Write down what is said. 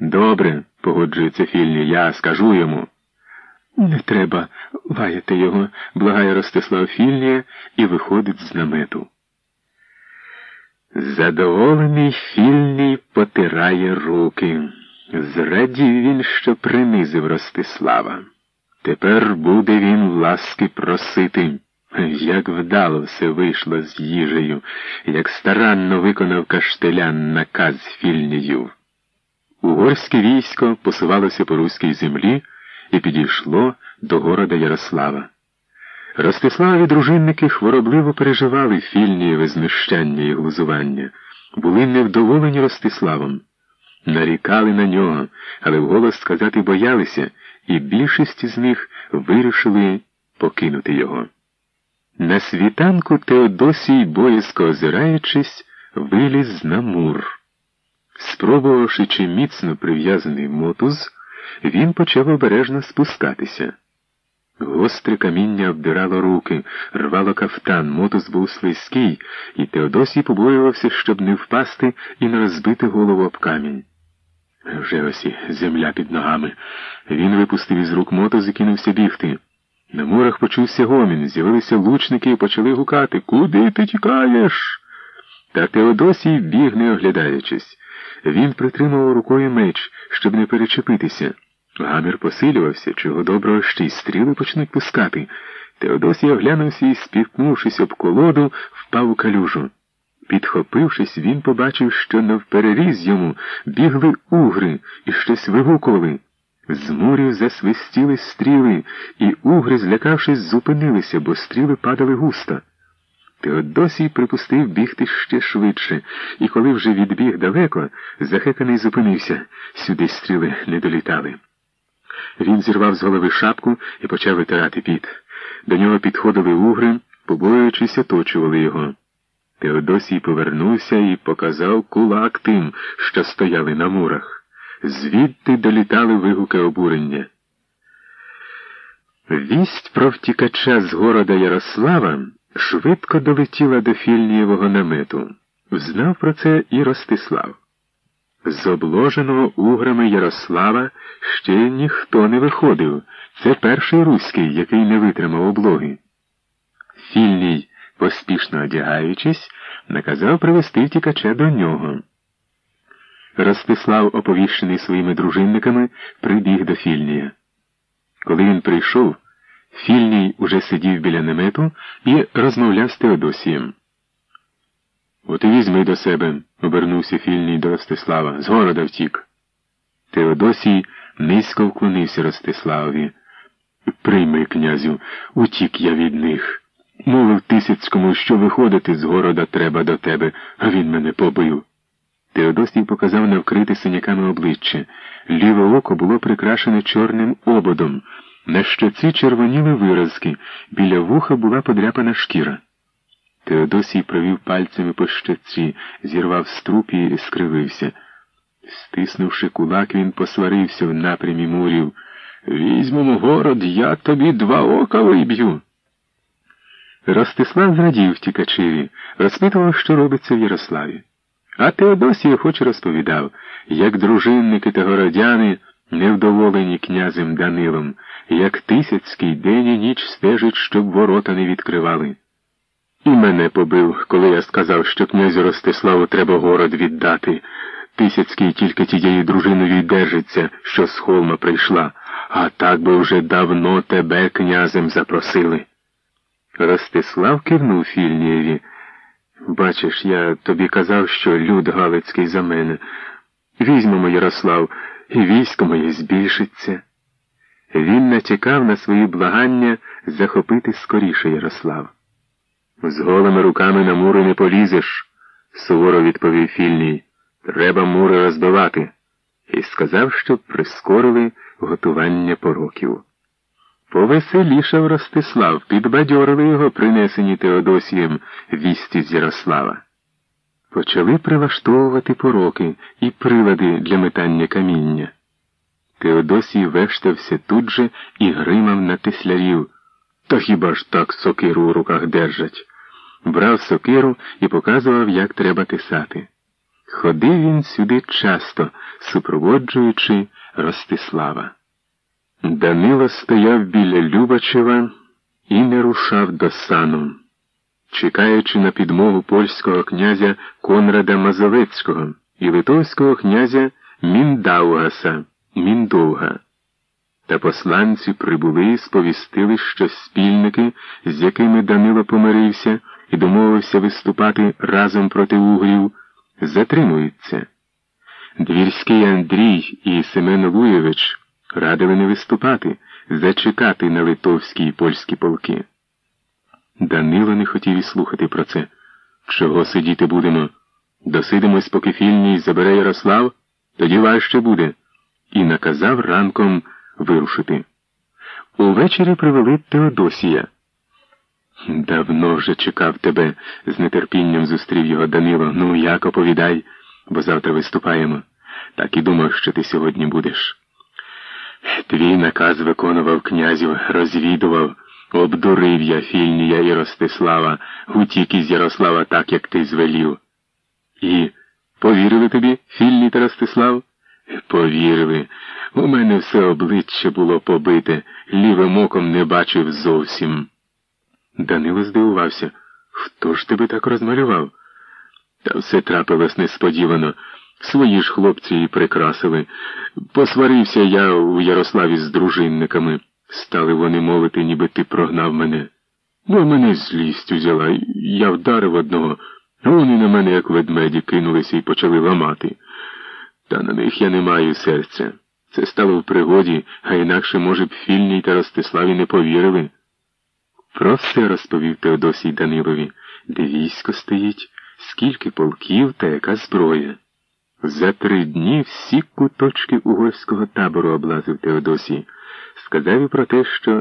Добре, погоджується Фільні, я скажу йому. Не треба лаяти його, благає Ростислав Фільнія і виходить з намету. Задоволений Фільній потирає руки. Зрадів він, що принизив Ростислава. Тепер буде він ласки просити. Як вдало все вийшло з їжею, як старанно виконав каштелян наказ Фільнію. Угорське військо посувалося по руській землі і підійшло до города Ярослава. Ростиславі дружинники хворобливо переживали фільнієве знущання і глузування, були невдоволені Ростиславом, нарікали на нього, але вголос сказати боялися, і більшість з них вирішили покинути його. На світанку Теодосій, боязко озираючись, виліз на мур. Спробувавши чи міцно прив'язаний мотуз, він почав обережно спускатися. Гостре каміння обдирало руки, рвало кафтан, мотуз був слизький, і Теодосій побоювався, щоб не впасти і не розбити голову об камінь. Вже ось і земля під ногами. Він випустив із рук мотуз і кинувся бігти. На мурах почувся гомін, з'явилися лучники і почали гукати Куди ти тікаєш? Та Теодосій біг, не оглядаючись. Він притримував рукою меч, щоб не перечепитися. Гамір посилювався, чого доброго ще й стріли почнуть пускати. Теодосій оглянувся і, спіткнувшись об колоду, впав у калюжу. Підхопившись, він побачив, що навпереріз йому бігли угри і щось вигукували. З мурів засвистіли стріли, і угри, злякавшись, зупинилися, бо стріли падали густо. Теодосій припустив бігти ще швидше, і коли вже відбіг далеко, захеканий зупинився, сюди стріли не долітали. Він зірвав з голови шапку і почав витирати піт. До нього підходили угри, побоюючись, оточували його. Теодосій повернувся і показав кулак тим, що стояли на мурах. Звідти долітали вигуки обурення. Вість про втікача з города Ярослава швидко долетіла до фільнієвого намету. Знав про це і Ростислав. З обложеного уграми Ярослава ще ніхто не виходив. Це перший руський, який не витримав облоги. Фільній, поспішно одягаючись, наказав привести втікача до нього. Ростислав, оповіщений своїми дружинниками, прибіг до Фільнія. Коли він прийшов, Фільній уже сидів біля намету і розмовляв з Теодосієм. От і візьми до себе, обернувся Фільній до Ростислава. З города втік. Теодосій низько вклонився Ростиславові. Прийми, князю, утік я від них. Мовив Тисяцькому, що виходити з города треба до тебе, а він мене побив. Теодосій показав на вкрите синяками обличчя. Ліве око було прикрашене чорним ободом. На щоці червоніли виразки, біля вуха була подряпана шкіра. Теодосій провів пальцями по щоці, зірвав струп і скривився. Стиснувши кулак, він посварився в напрямі мурів. Візьмемо город, я тобі два ока виб'ю. Ростислав зрадів втікачеві, розпитував, що робиться в Ярославі. А Теодосій охоче розповідав, як дружинники та городяни, невдоволені князем Данилом, як Тисяцький день і ніч стежить, щоб ворота не відкривали. І мене побив, коли я сказав, що князю Ростиславу треба город віддати. Тисяцький тільки тією дружиною держиться, що з холма прийшла, а так би вже давно тебе князем запросили. Ростислав кивнув Фільнієві. Бачиш, я тобі казав, що люд Галицький за мене. Візьмемо, Ярослав, і військо моє збільшиться. Він натякав на свої благання захопити скоріше Ярослав. З голими руками на мури не полізеш, суворо відповів Фільній. Треба мури розбивати. І сказав, щоб прискорили готування пороків. Повеселішав Ростислав, підбадьорили його принесені Теодосієм вісті з Ярослава. Почали прилаштовувати пороки і прилади для метання каміння. Теодосій вештався тут же і гримав на тислярів. Та хіба ж так сокиру у руках держать? Брав сокиру і показував, як треба тисати. Ходив він сюди часто, супроводжуючи Ростислава. Данило стояв біля Любачева і не рушав до сану, чекаючи на підмогу польського князя Конрада Мазовецького і литовського князя Міндаугаса Міндовга. Та посланці прибули, і сповістили, що спільники, з якими Данило помирився і домовився виступати разом проти угрів, затримуються. Двірський Андрій і Семен Луєвич радили не виступати, зачекати на литовські і польські полки. Данило не хотів і слухати про це. Чого сидіти будемо? Досидимось, поки фільній забере Ярослав, тоді важче буде, і наказав ранком вирушити. Увечері привели Теодосія. Давно вже чекав тебе, з нетерпінням зустрів його Данило. Ну, як оповідай, бо завтра виступаємо. Так і думав, що ти сьогодні будеш. Твій наказ виконував князю, розвідував, обдурив я Фільнія і Ростислава, утік із Ярослава так, як ти звелів. І повірили тобі, Фільній та Ростислав? Повірили. У мене все обличчя було побите, лівим оком не бачив зовсім. Данило здивувався. Хто ж тебе так розмалював? Та все трапилось несподівано. Свої ж хлопці і прикрасили. Посварився я у Ярославі з дружинниками. Стали вони мовити, ніби ти прогнав мене. Ну, мене злість узяла. Я вдарив одного, вони на мене, як ведмеді, кинулися і почали ламати. Та на них я не маю серця. Це стало в пригоді, а інакше, може б, Фільній та Ростиславі не повірили. Про все розповів Теодосій Данилові, де військо стоїть, скільки полків та яка зброя. За три дні всі куточки угорського табору облазив Теодосій, сказав і про те, що